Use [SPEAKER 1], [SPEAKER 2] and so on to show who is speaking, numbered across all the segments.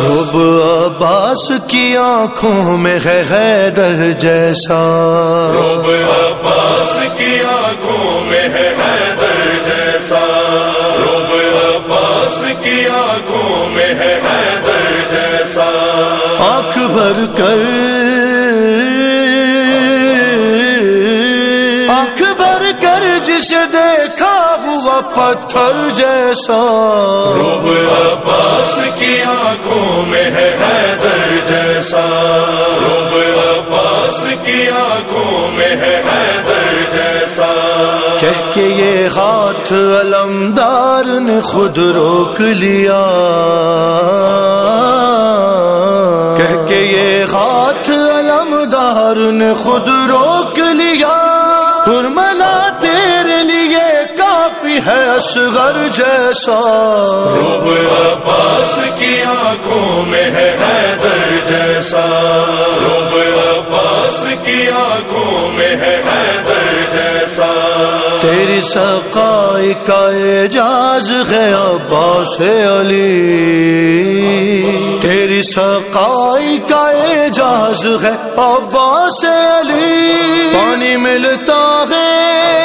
[SPEAKER 1] محبوب عباس کی آنکھوں میں ہے حیدر جیسا۔
[SPEAKER 2] محبوب عباس کی آنکھوں میں ہے حیدر جیسا۔ محبوب عباس کی آنکھوں میں ہے حیدر جیسا۔
[SPEAKER 1] آنکھ بھر کر جسے دیکھا ہوا پتھر جیسا۔
[SPEAKER 2] روب عباس کی آنکھوں میں ہے حیدر جیسا۔ روب عباس کی آنکھوں میں ہے حیدر جیسا۔
[SPEAKER 1] کہہ کے یہ ہاتھ علمدار نے خود روک لیا۔ کہہ کے یہ ہاتھ علمدار نے خود روک اصغر جیسا
[SPEAKER 2] روب عباس کی آنکھوں میں ہے حیدر جیسا۔ روب عباس کی آنکھوں میں ہے حیدر جیسا۔
[SPEAKER 1] تیری سقائی کا اعجاز ہے عباس علی۔ تیری سقائی کا اعجاز ہے عباس علی۔ پانی ملتا ہے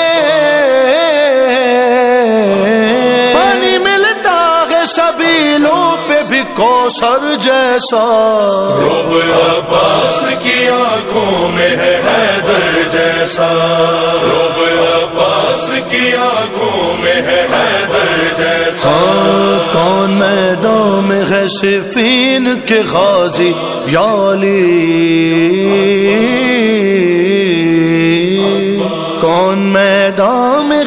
[SPEAKER 1] کوثر جیسا۔
[SPEAKER 2] روب عباس کی آنکھوں میں ہے حیدر جیسا۔ روب عباس کی آنکھوں میں ہے حیدر جیسا۔
[SPEAKER 1] ہاں کون میدان میں ہے صفین کے غازی یالی کون میدان میں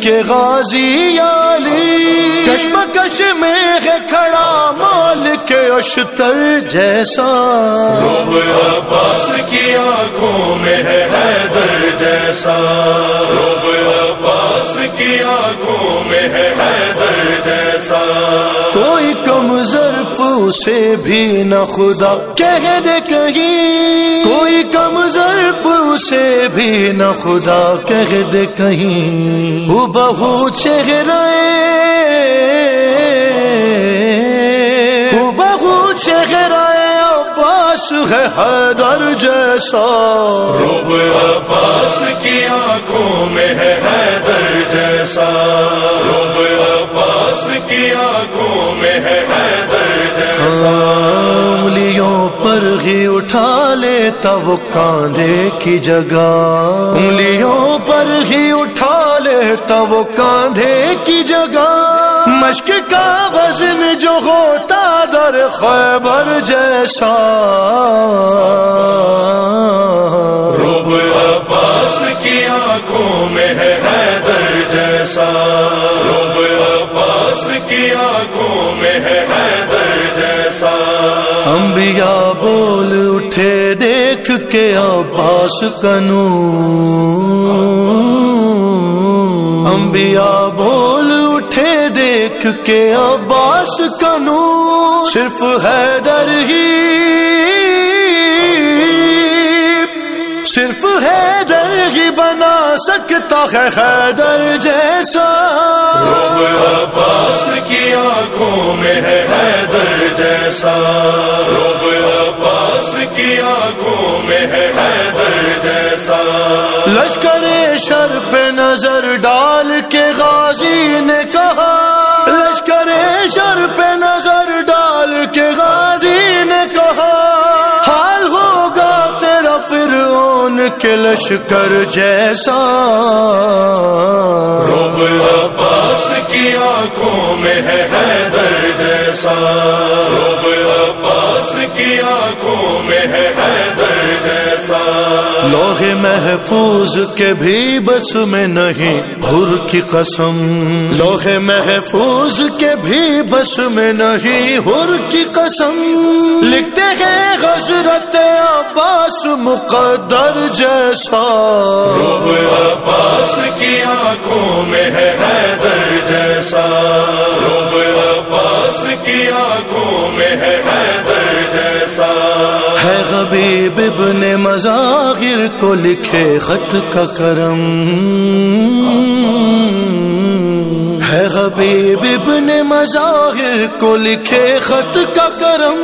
[SPEAKER 1] کے غازی یالی کشمکش میں ہے کھڑا مال کے اشتر جیسا۔
[SPEAKER 2] روب عباس کی آنکھوں میں ہے حیدر جیسا۔ روب عباس کی آنکھوں میں ہے حیدر جیسا۔
[SPEAKER 1] اسے بھی نہ خدا کہہ دے کہیں کوئی کم ظرف اسے بھی نہ خدا کہہ دے کہیں وہ بہو چہرے وہ بہو چہرے عباس ہے حیدر جیسا
[SPEAKER 2] روب عباس
[SPEAKER 1] اٹھا لیتا وہ کاندھے کی جگہ۔ انگلیوں پر ہی اٹھا لیتا وہ کاندھے کی جگہ۔ مشق کا وزن جو ہوتا در خیبر جیسا۔
[SPEAKER 2] روب عباس کی آنکھوں میں ہے حیدر جیسا۔ روب عباس کی آنکھوں میں ہے حیدر
[SPEAKER 1] انبیاء بول اٹھے دیکھ کے عباس کنو۔ انبیاء بول اٹھے دیکھ کے عباس کنو۔ صرف حیدر ہی۔ صرف حیدر ہی بنا سکتا ہے حیدر جیسا۔
[SPEAKER 2] عباس کی آنکھوں میں ہے جیسا روب عباس کی آنکھوں میں ہے حیدر جیسا۔
[SPEAKER 1] لشکر شر پہ نظر ڈال کے لشکر جیسا
[SPEAKER 2] روب عباس کی آنکھوں میں ہے حیدر جیسا۔ روب عباس کی آنکھوں میں ہے حیدر جیسا۔
[SPEAKER 1] لوہ محفوظ کے بھی بس میں نہیں حر کی قسم۔ لوہ محفوظ کے بھی بس میں نہیں حر کی قسم۔ لکھتے ہیں حضرت عباس مقدر جیسا۔
[SPEAKER 2] روب عباس کی آنکھوں میں ہے حیدر جیسا۔ روب عباس کی آنکھوں میں ہے حیدر
[SPEAKER 1] ہے غبیب ابن مظاہر کو لکھے خط کا کرم۔ ہے غبیب ابن مظاہر کو لکھے خط کا کرم۔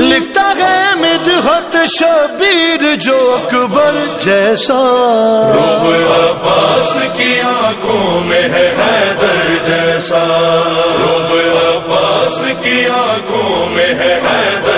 [SPEAKER 1] لکھتا ہے مدحت شبیر جو اکبر جیسا۔ عباس کی آنکھوں میں ہے حیدر جیسا۔
[SPEAKER 2] عباس کی آنکھوں میں ہے حیدر